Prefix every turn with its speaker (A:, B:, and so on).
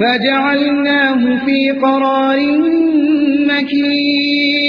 A: فجعلناه في قرار مكين.